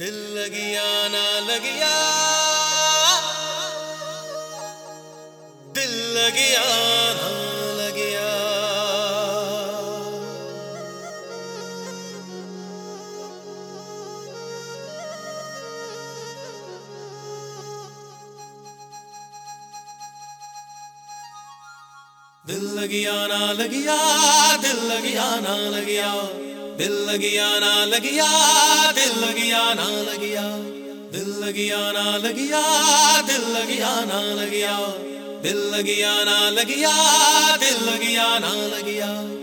दिल लगिया, ना लगिया। दिल लगिया, ना लगिया। दिल लगिया, ना लगिया, दिल लगिया, ना लगिया। दिल लगिया ना लगिया, दिल लगिया ना लगिया, दिल लगिया ना लगिया, दिल लगिया ना लगिया, दिल लगिया ना लगिया, दिल लगिया ना लगिया।